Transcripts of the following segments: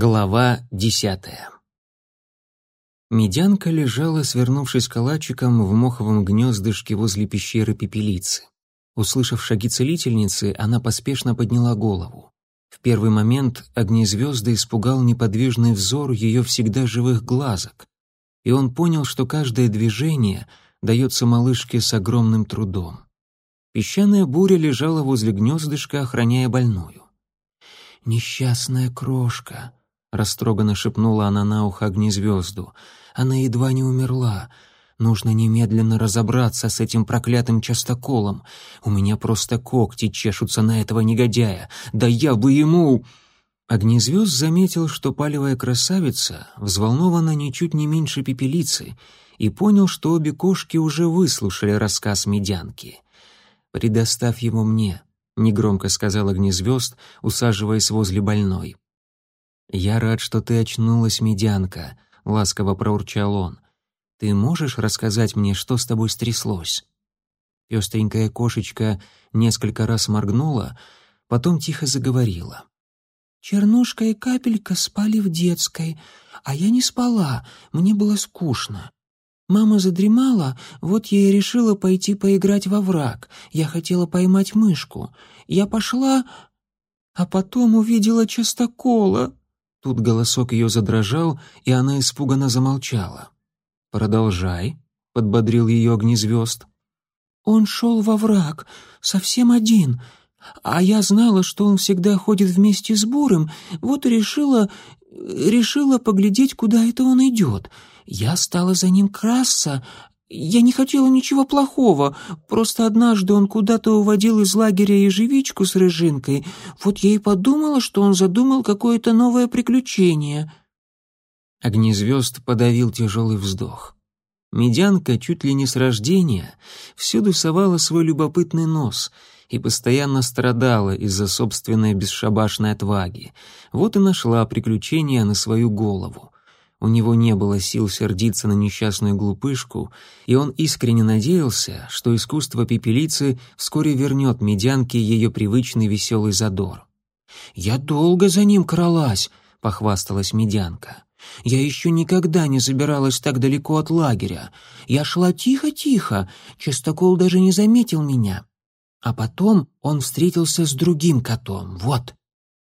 Глава десятая. Медянка лежала, свернувшись калачиком в моховом гнездышке возле пещеры пепелицы. Услышав шаги целительницы, она поспешно подняла голову. В первый момент огнезвезды испугал неподвижный взор ее всегда живых глазок, и он понял, что каждое движение дается малышке с огромным трудом. Песчаная буря лежала возле гнездышка, охраняя больную. «Несчастная крошка», Растроганно шепнула она на ухо огнезвезду. Она едва не умерла. Нужно немедленно разобраться с этим проклятым частоколом. У меня просто когти чешутся на этого негодяя. Да я бы ему...» Огнезвезд заметил, что палевая красавица взволнована ничуть не меньше пепелицы, и понял, что обе кошки уже выслушали рассказ медянки. «Предоставь ему мне», — негромко сказал огнезвезд, усаживаясь возле больной. «Я рад, что ты очнулась, медянка», — ласково проурчал он. «Ты можешь рассказать мне, что с тобой стряслось?» Пёстренькая кошечка несколько раз моргнула, потом тихо заговорила. «Чернушка и капелька спали в детской, а я не спала, мне было скучно. Мама задремала, вот я и решила пойти поиграть во враг. Я хотела поймать мышку. Я пошла, а потом увидела частокола. Тут голосок ее задрожал, и она испуганно замолчала. «Продолжай», — подбодрил ее огнезвезд. «Он шел во враг, совсем один, а я знала, что он всегда ходит вместе с Бурым, вот и решила... решила поглядеть, куда это он идет. Я стала за ним краса, я не хотела ничего плохого, просто однажды он куда-то уводил из лагеря ежевичку с рыжинкой. Вот я и подумала, что он задумал какое-то новое приключение». Огнезвезд подавил тяжелый вздох. Медянка чуть ли не с рождения всюду совала свой любопытный нос и постоянно страдала из-за собственной бесшабашной отваги. Вот и нашла приключения на свою голову. У него не было сил сердиться на несчастную глупышку, и он искренне надеялся, что искусство пепелицы вскоре вернет медянке ее привычный веселый задор. «Я долго за ним кралась», — похвасталась медянка. «Я еще никогда не забиралась так далеко от лагеря. Я шла тихо-тихо, частокол даже не заметил меня. А потом он встретился с другим котом, вот.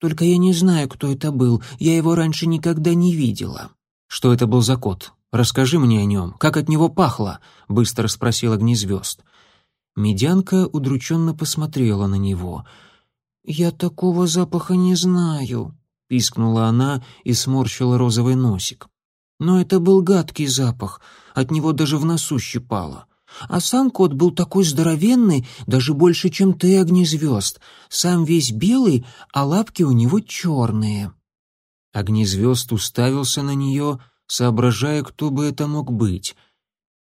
Только я не знаю, кто это был, я его раньше никогда не видела». «Что это был за кот? Расскажи мне о нем. Как от него пахло?» — быстро спросил огнезвезд. Медянка удрученно посмотрела на него. «Я такого запаха не знаю», — пискнула она и сморщила розовый носик. «Но это был гадкий запах, от него даже в носу щипало. А сам кот был такой здоровенный, даже больше, чем ты, огнезвезд, сам весь белый, а лапки у него черные». Огнезвезд уставился на нее, соображая, кто бы это мог быть.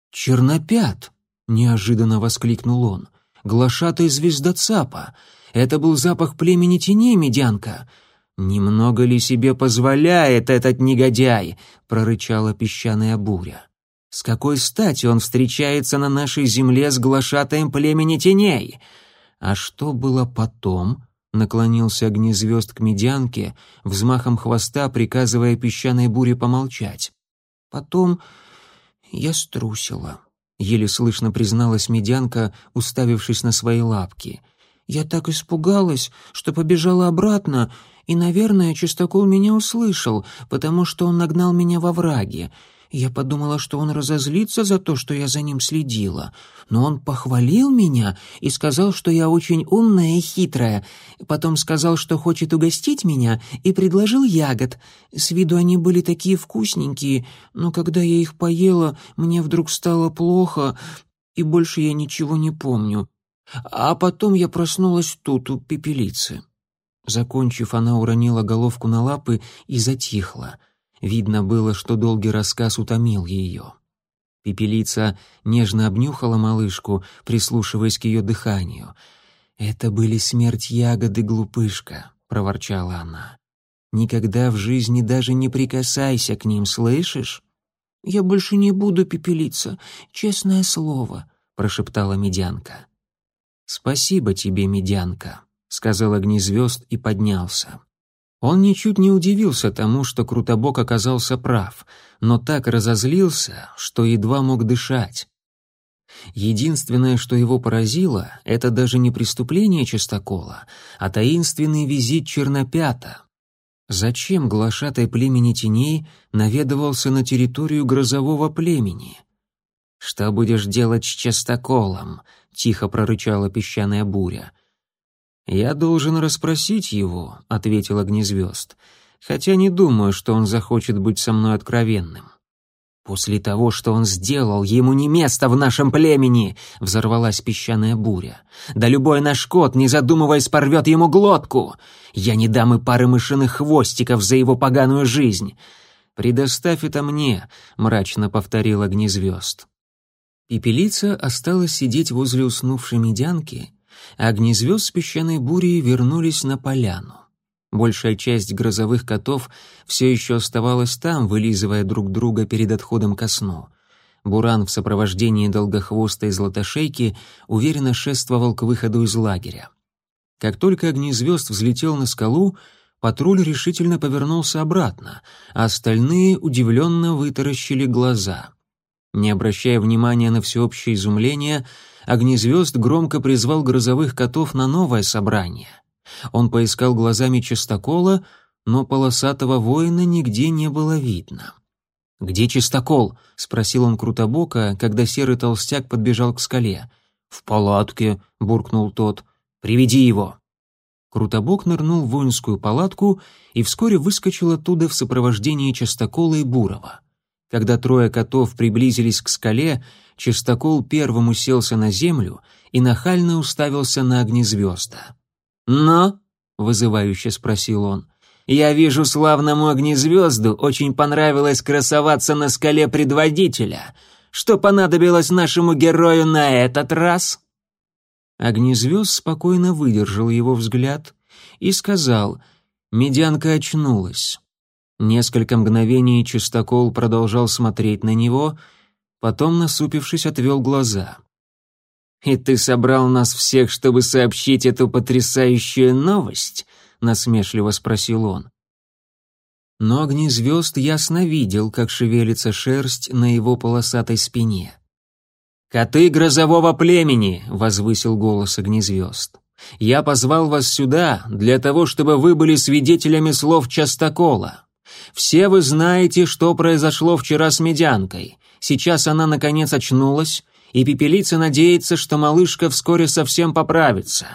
«Чернопят!» — неожиданно воскликнул он. «Глашатый звездоцапа! Это был запах племени теней, медянка!» «Немного ли себе позволяет этот негодяй?» — прорычала песчаная буря. «С какой стати он встречается на нашей земле с глашатаем племени теней?» А что было потом? наклонился огнезвезд к медянке, взмахом хвоста приказывая песчаной буре помолчать. Потом я струсила. Еле слышно призналась медянка, уставившись на свои лапки. Я так испугалась, что побежала обратно, и, наверное, чистокол меня услышал, потому что он нагнал меня во враге. Я подумала, что он разозлится за то, что я за ним следила. Но он похвалил меня и сказал, что я очень умная и хитрая. Потом сказал, что хочет угостить меня и предложил ягод. С виду они были такие вкусненькие, но когда я их поела, мне вдруг стало плохо, и больше я ничего не помню. А потом я проснулась тут, у пепелицы». Закончив, она уронила головку на лапы и затихла — Видно было, что долгий рассказ утомил ее. Пепелица нежно обнюхала малышку, прислушиваясь к ее дыханию. «Это были смерть ягоды, глупышка», — проворчала она. «Никогда в жизни даже не прикасайся к ним, слышишь?» «Я больше не буду пепелиться, честное слово», — прошептала медянка. «Спасибо тебе, медянка», — сказал огнезвезд и поднялся. Он ничуть не удивился тому, что Крутобок оказался прав, но так разозлился, что едва мог дышать. Единственное, что его поразило, это даже не преступление Чистокола, а таинственный визит Чернопята. Зачем глашатай племени теней наведывался на территорию грозового племени? «Что будешь делать с Частоколом?» — тихо прорычала песчаная буря. «Я должен расспросить его», — ответил Огнезвезд, «хотя не думаю, что он захочет быть со мной откровенным». «После того, что он сделал, ему не место в нашем племени!» — взорвалась песчаная буря. «Да любой наш кот, не задумываясь, порвет ему глотку! Я не дам и пары мышиных хвостиков за его поганую жизнь!» «Предоставь это мне», — мрачно повторил огнезвезд. Пепелица осталась сидеть возле уснувшей медянки Огни звезд с песчаной бурей вернулись на поляну. Большая часть грозовых котов все еще оставалась там, вылизывая друг друга перед отходом ко сну. Буран в сопровождении долгохвоста и златошейки уверенно шествовал к выходу из лагеря. Как только огни звезд взлетел на скалу, патруль решительно повернулся обратно, а остальные удивленно вытаращили глаза. Не обращая внимания на всеобщее изумление, Огнезвезд громко призвал грозовых котов на новое собрание. Он поискал глазами чистокола, но полосатого воина нигде не было видно. «Где чистокол?» — спросил он Крутобока, когда серый толстяк подбежал к скале. «В палатке», — буркнул тот. «Приведи его». Крутобок нырнул в воинскую палатку и вскоре выскочил оттуда в сопровождении Частокола и Бурова. Когда трое котов приблизились к скале, Чистокол первым уселся на землю и нахально уставился на огнезвезда. «Но?» — вызывающе спросил он. «Я вижу славному огнезвезду, очень понравилось красоваться на скале предводителя. Что понадобилось нашему герою на этот раз?» Огнезвезд спокойно выдержал его взгляд и сказал, «Медянка очнулась. Несколько мгновений Чистокол продолжал смотреть на него, потом, насупившись, отвел глаза. «И ты собрал нас всех, чтобы сообщить эту потрясающую новость?» — насмешливо спросил он. Но огнезвезд ясно видел, как шевелится шерсть на его полосатой спине. «Коты грозового племени!» — возвысил голос огнезвезд. «Я позвал вас сюда для того, чтобы вы были свидетелями слов Частокола. Все вы знаете, что произошло вчера с медянкой. Сейчас она, наконец, очнулась, и пепелица надеется, что малышка вскоре совсем поправится.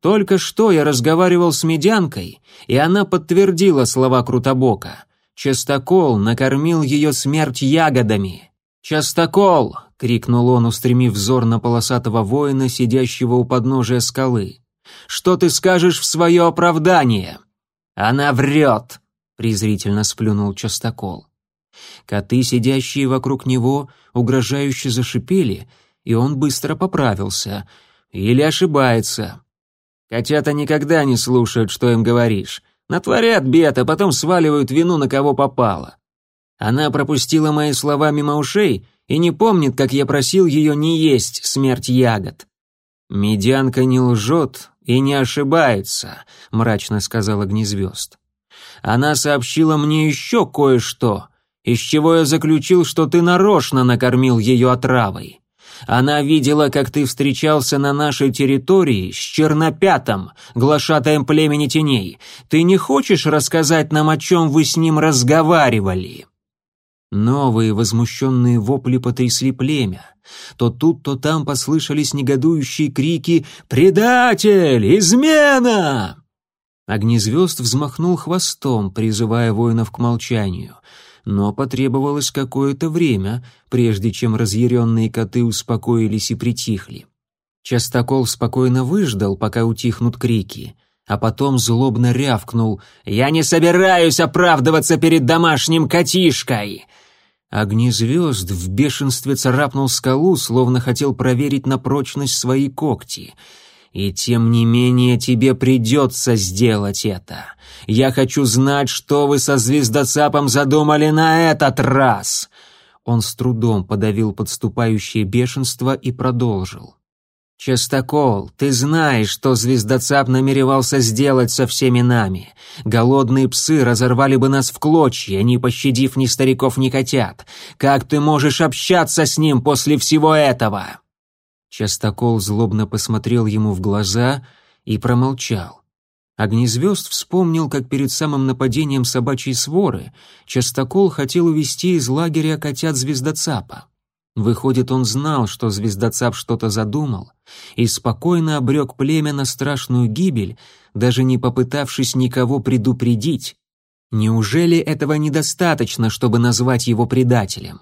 Только что я разговаривал с медянкой, и она подтвердила слова Крутобока. Частокол накормил ее смерть ягодами. «Частокол!» — крикнул он, устремив взор на полосатого воина, сидящего у подножия скалы. «Что ты скажешь в свое оправдание?» «Она врет!» презрительно сплюнул частокол. Коты, сидящие вокруг него, угрожающе зашипели, и он быстро поправился. Или ошибается. Котята никогда не слушают, что им говоришь. Натворят бед, а потом сваливают вину на кого попало. Она пропустила мои слова мимо ушей и не помнит, как я просил ее не есть смерть ягод. «Медянка не лжет и не ошибается», — мрачно сказал огнезвезд. Она сообщила мне еще кое-что, из чего я заключил, что ты нарочно накормил ее отравой. Она видела, как ты встречался на нашей территории с Чернопятом, глашатаем племени теней. Ты не хочешь рассказать нам, о чем вы с ним разговаривали?» Новые возмущенные вопли потрясли племя. То тут, то там послышались негодующие крики «Предатель! Измена!» Огнезвезд взмахнул хвостом, призывая воинов к молчанию. Но потребовалось какое-то время, прежде чем разъяренные коты успокоились и притихли. Частокол спокойно выждал, пока утихнут крики, а потом злобно рявкнул «Я не собираюсь оправдываться перед домашним котишкой!» Огнезвезд в бешенстве царапнул скалу, словно хотел проверить на прочность свои когти — и тем не менее тебе придется сделать это. Я хочу знать, что вы со звездоцапом задумали на этот раз!» Он с трудом подавил подступающее бешенство и продолжил. «Частокол, ты знаешь, что звездоцап намеревался сделать со всеми нами. Голодные псы разорвали бы нас в клочья, не пощадив ни стариков, ни котят. Как ты можешь общаться с ним после всего этого?» Частокол злобно посмотрел ему в глаза и промолчал. Огнезвезд вспомнил, как перед самым нападением собачьей своры Частокол хотел увести из лагеря котят звездоцапа. Выходит, он знал, что звездоцап что-то задумал, и спокойно обрек племя на страшную гибель, даже не попытавшись никого предупредить. Неужели этого недостаточно, чтобы назвать его предателем?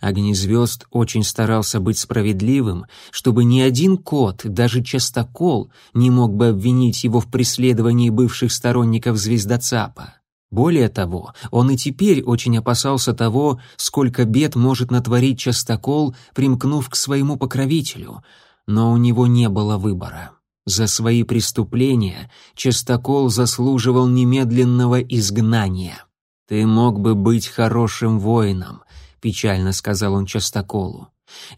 Огни звезд очень старался быть справедливым, чтобы ни один кот, даже частокол, не мог бы обвинить его в преследовании бывших сторонников звездоцапа. Более того, он и теперь очень опасался того, сколько бед может натворить частокол, примкнув к своему покровителю, но у него не было выбора. За свои преступления Частокол заслуживал немедленного изгнания. Ты мог бы быть хорошим воином, печально сказал он Частоколу.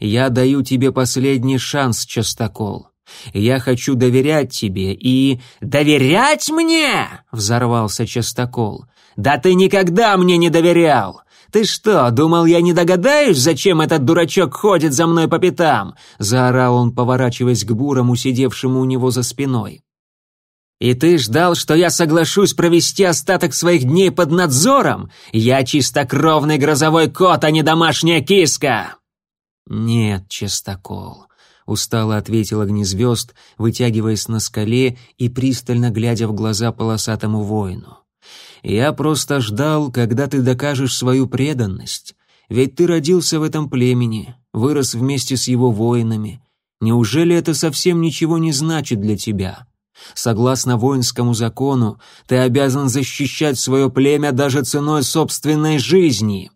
«Я даю тебе последний шанс, Частокол. Я хочу доверять тебе и...» «Доверять мне?» — взорвался Частокол. «Да ты никогда мне не доверял! Ты что, думал, я не догадаюсь, зачем этот дурачок ходит за мной по пятам?» — заорал он, поворачиваясь к бурому, сидевшему у него за спиной. И ты ждал, что я соглашусь провести остаток своих дней под надзором? Я чистокровный грозовой кот, а не домашняя киска!» «Нет, чистокол», — устало ответил огнезвезд, вытягиваясь на скале и пристально глядя в глаза полосатому воину. «Я просто ждал, когда ты докажешь свою преданность, ведь ты родился в этом племени, вырос вместе с его воинами. Неужели это совсем ничего не значит для тебя?» Согласно воинскому закону, ты обязан защищать свое племя даже ценой собственной жизни».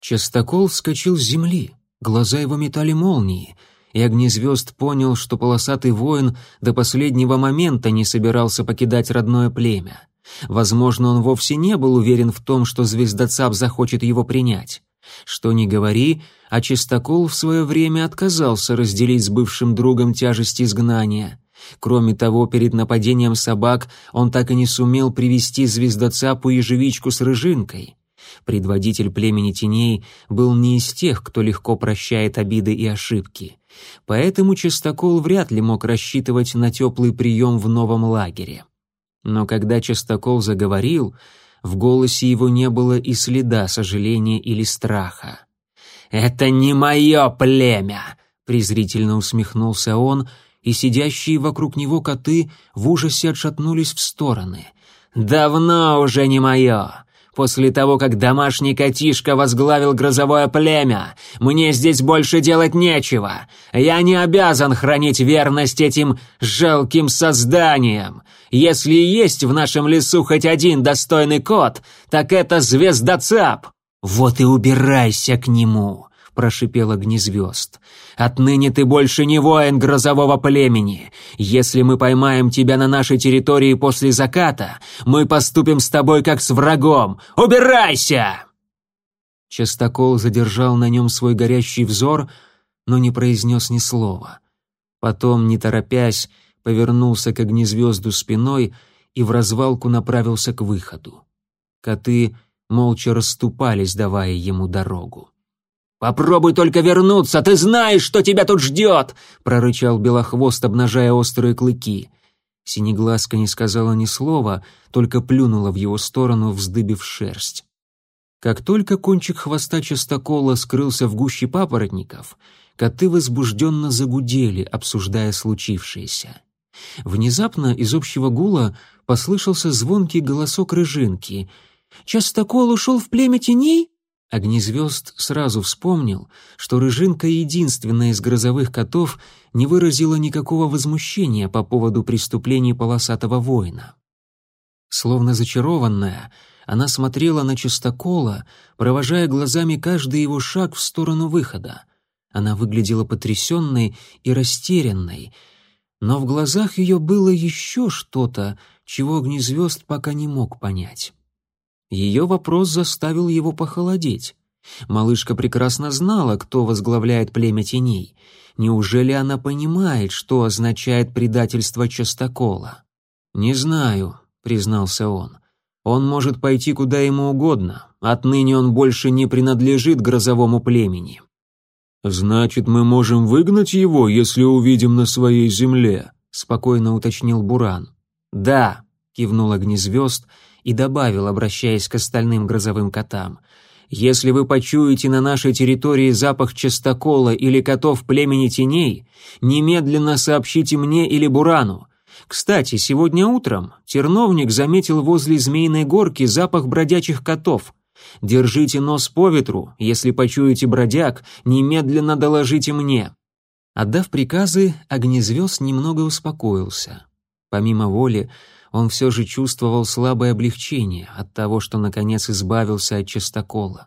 Частокол вскочил с земли, глаза его метали молнии, и Огнезвезд понял, что полосатый воин до последнего момента не собирался покидать родное племя. Возможно, он вовсе не был уверен в том, что звездоцап захочет его принять. Что ни говори, а Чистокол в свое время отказался разделить с бывшим другом тяжесть изгнания — Кроме того, перед нападением собак он так и не сумел привести звездоцапу и ежевичку с рыжинкой. Предводитель племени теней был не из тех, кто легко прощает обиды и ошибки. Поэтому Чистокол вряд ли мог рассчитывать на теплый прием в новом лагере. Но когда Чистокол заговорил, в голосе его не было и следа сожаления или страха. «Это не мое племя!» — презрительно усмехнулся он и сидящие вокруг него коты в ужасе отшатнулись в стороны. «Давно уже не мое!» После того, как домашний котишка возглавил грозовое племя, мне здесь больше делать нечего. Я не обязан хранить верность этим жалким созданиям. Если есть в нашем лесу хоть один достойный кот, так это звездоцап. Вот и убирайся к нему прошипело огни звезд. «Отныне ты больше не воин грозового племени. Если мы поймаем тебя на нашей территории после заката, мы поступим с тобой как с врагом. Убирайся!» Частокол задержал на нем свой горящий взор, но не произнес ни слова. Потом, не торопясь, повернулся к огнезвезду спиной и в развалку направился к выходу. Коты молча расступались, давая ему дорогу. «Попробуй только вернуться, ты знаешь, что тебя тут ждет!» — прорычал Белохвост, обнажая острые клыки. Синеглазка не сказала ни слова, только плюнула в его сторону, вздыбив шерсть. Как только кончик хвоста частокола скрылся в гуще папоротников, коты возбужденно загудели, обсуждая случившееся. Внезапно из общего гула послышался звонкий голосок рыжинки. «Частокол ушел в племя теней?» Огнезвезд сразу вспомнил, что Рыжинка, единственная из грозовых котов, не выразила никакого возмущения по поводу преступлений полосатого воина. Словно зачарованная, она смотрела на Чистокола, провожая глазами каждый его шаг в сторону выхода. Она выглядела потрясенной и растерянной, но в глазах ее было еще что-то, чего Огнезвезд пока не мог понять. Ее вопрос заставил его похолодеть. Малышка прекрасно знала, кто возглавляет племя теней. Неужели она понимает, что означает предательство Частокола? «Не знаю», — признался он. «Он может пойти куда ему угодно. Отныне он больше не принадлежит грозовому племени». «Значит, мы можем выгнать его, если увидим на своей земле», — спокойно уточнил Буран. «Да», — кивнул огнезвезд, — и добавил, обращаясь к остальным грозовым котам. «Если вы почуете на нашей территории запах частокола или котов племени теней, немедленно сообщите мне или Бурану. Кстати, сегодня утром терновник заметил возле Змеиной горки запах бродячих котов. Держите нос по ветру, если почуете бродяг, немедленно доложите мне». Отдав приказы, огнезвезд немного успокоился. Помимо воли, он все же чувствовал слабое облегчение от того, что наконец избавился от чистокола.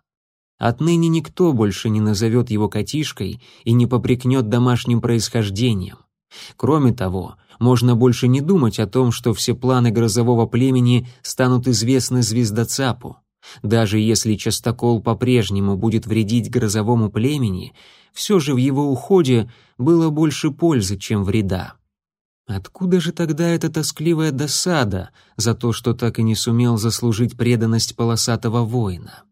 Отныне никто больше не назовет его котишкой и не попрекнет домашним происхождением. Кроме того, можно больше не думать о том, что все планы грозового племени станут известны звездоцапу. Даже если частокол по-прежнему будет вредить грозовому племени, все же в его уходе было больше пользы, чем вреда. Откуда же тогда эта тоскливая досада за то, что так и не сумел заслужить преданность полосатого воина?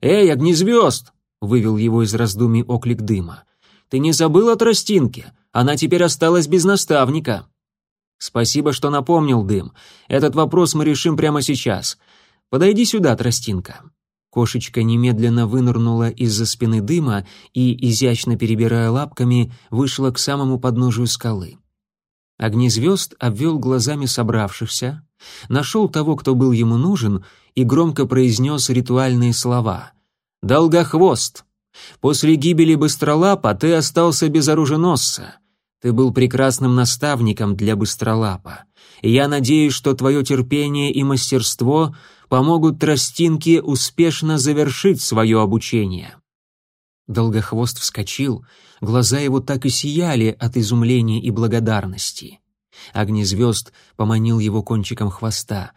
«Эй, огнезвезд!» — вывел его из раздумий оклик дыма. «Ты не забыл о тростинке? Она теперь осталась без наставника». «Спасибо, что напомнил, дым. Этот вопрос мы решим прямо сейчас. Подойди сюда, тростинка». Кошечка немедленно вынырнула из-за спины дыма и, изящно перебирая лапками, вышла к самому подножию скалы. Огнизвезд обвел глазами собравшихся, нашел того, кто был ему нужен, и громко произнес ритуальные слова. «Долгохвост! После гибели Быстролапа ты остался без оруженосца. Ты был прекрасным наставником для Быстролапа. Я надеюсь, что твое терпение и мастерство помогут Тростинке успешно завершить свое обучение». Долгохвост вскочил, глаза его так и сияли от изумления и благодарности. Огни звезд поманил его кончиком хвоста.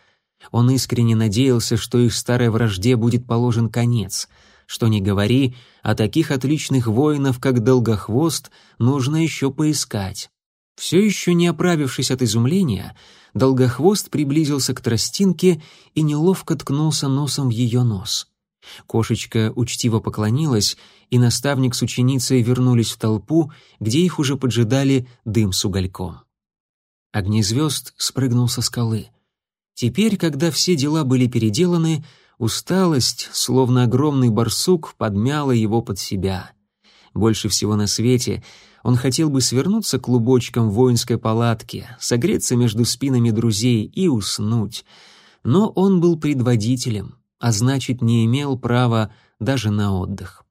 Он искренне надеялся, что их старой вражде будет положен конец. Что ни говори, о таких отличных воинов, как Долгохвост, нужно еще поискать. Все еще не оправившись от изумления, Долгохвост приблизился к тростинке и неловко ткнулся носом в ее нос — Кошечка учтиво поклонилась, и наставник с ученицей вернулись в толпу, где их уже поджидали дым с угольком. Огнезвезд спрыгнул со скалы. Теперь, когда все дела были переделаны, усталость, словно огромный барсук, подмяла его под себя. Больше всего на свете он хотел бы свернуться клубочком воинской палатки, согреться между спинами друзей и уснуть. Но он был предводителем — а значит не имел права даже на отдых.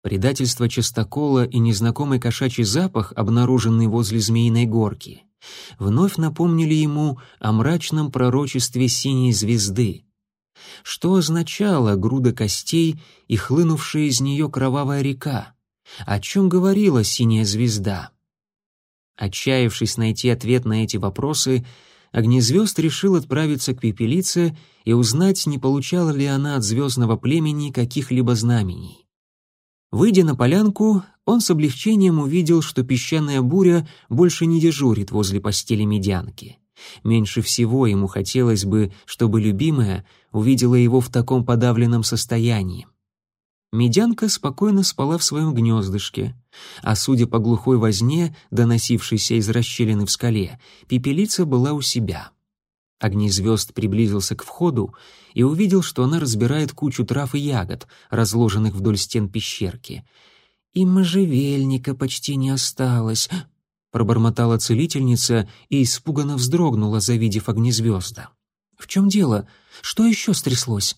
Предательство чистокола и незнакомый кошачий запах, обнаруженный возле Змеиной горки, вновь напомнили ему о мрачном пророчестве синей звезды. Что означала груда костей и хлынувшая из нее кровавая река? О чем говорила синяя звезда? Отчаявшись найти ответ на эти вопросы, Огнезвезд решил отправиться к пепелице и узнать, не получала ли она от звездного племени каких-либо знамений. Выйдя на полянку, он с облегчением увидел, что песчаная буря больше не дежурит возле постели медянки. Меньше всего ему хотелось бы, чтобы любимая увидела его в таком подавленном состоянии. Медянка спокойно спала в своем гнездышке, а судя по глухой возне, доносившейся из расщелины в скале, пепелица была у себя. Огнезвезд приблизился к входу и увидел, что она разбирает кучу трав и ягод, разложенных вдоль стен пещерки. «И можжевельника почти не осталось», — пробормотала целительница и испуганно вздрогнула, завидев огнезвезда. «В чем дело? Что еще стряслось?»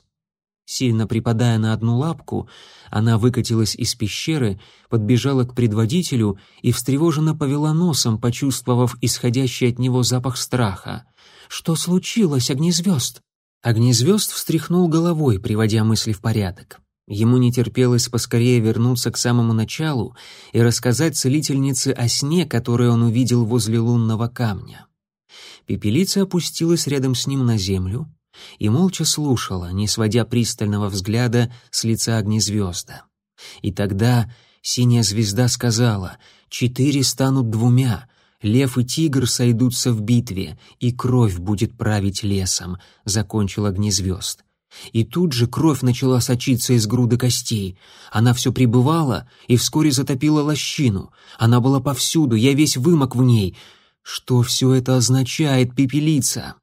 Сильно припадая на одну лапку, она выкатилась из пещеры, подбежала к предводителю и встревоженно повела носом, почувствовав исходящий от него запах страха. «Что случилось, огнезвезд?» Огнезвезд встряхнул головой, приводя мысли в порядок. Ему не терпелось поскорее вернуться к самому началу и рассказать целительнице о сне, который он увидел возле лунного камня. Пепелица опустилась рядом с ним на землю, и молча слушала, не сводя пристального взгляда с лица огнезвезда. И тогда синяя звезда сказала «Четыре станут двумя, лев и тигр сойдутся в битве, и кровь будет править лесом», — закончил огнезвезд. И тут же кровь начала сочиться из груды костей. Она все пребывала и вскоре затопила лощину. Она была повсюду, я весь вымок в ней. Что все это означает, пепелица?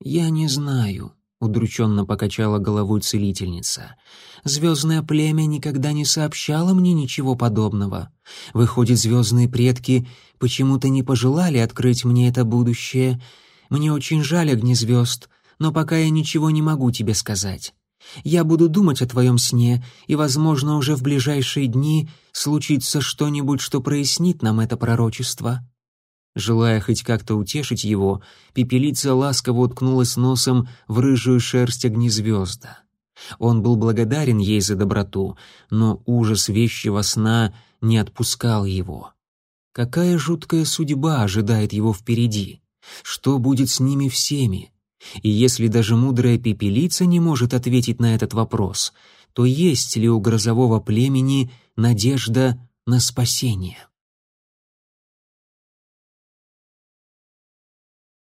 «Я не знаю», — удрученно покачала головой целительница. «Звездное племя никогда не сообщало мне ничего подобного. Выходит, звездные предки почему-то не пожелали открыть мне это будущее. Мне очень жаль, огнезвезд, но пока я ничего не могу тебе сказать». Я буду думать о твоем сне, и, возможно, уже в ближайшие дни случится что-нибудь, что прояснит нам это пророчество. Желая хоть как-то утешить его, пепелица ласково уткнулась носом в рыжую шерсть огнезвезда. Он был благодарен ей за доброту, но ужас вещего сна не отпускал его. Какая жуткая судьба ожидает его впереди? Что будет с ними всеми? И если даже мудрая пепелица не может ответить на этот вопрос, то есть ли у грозового племени надежда на спасение?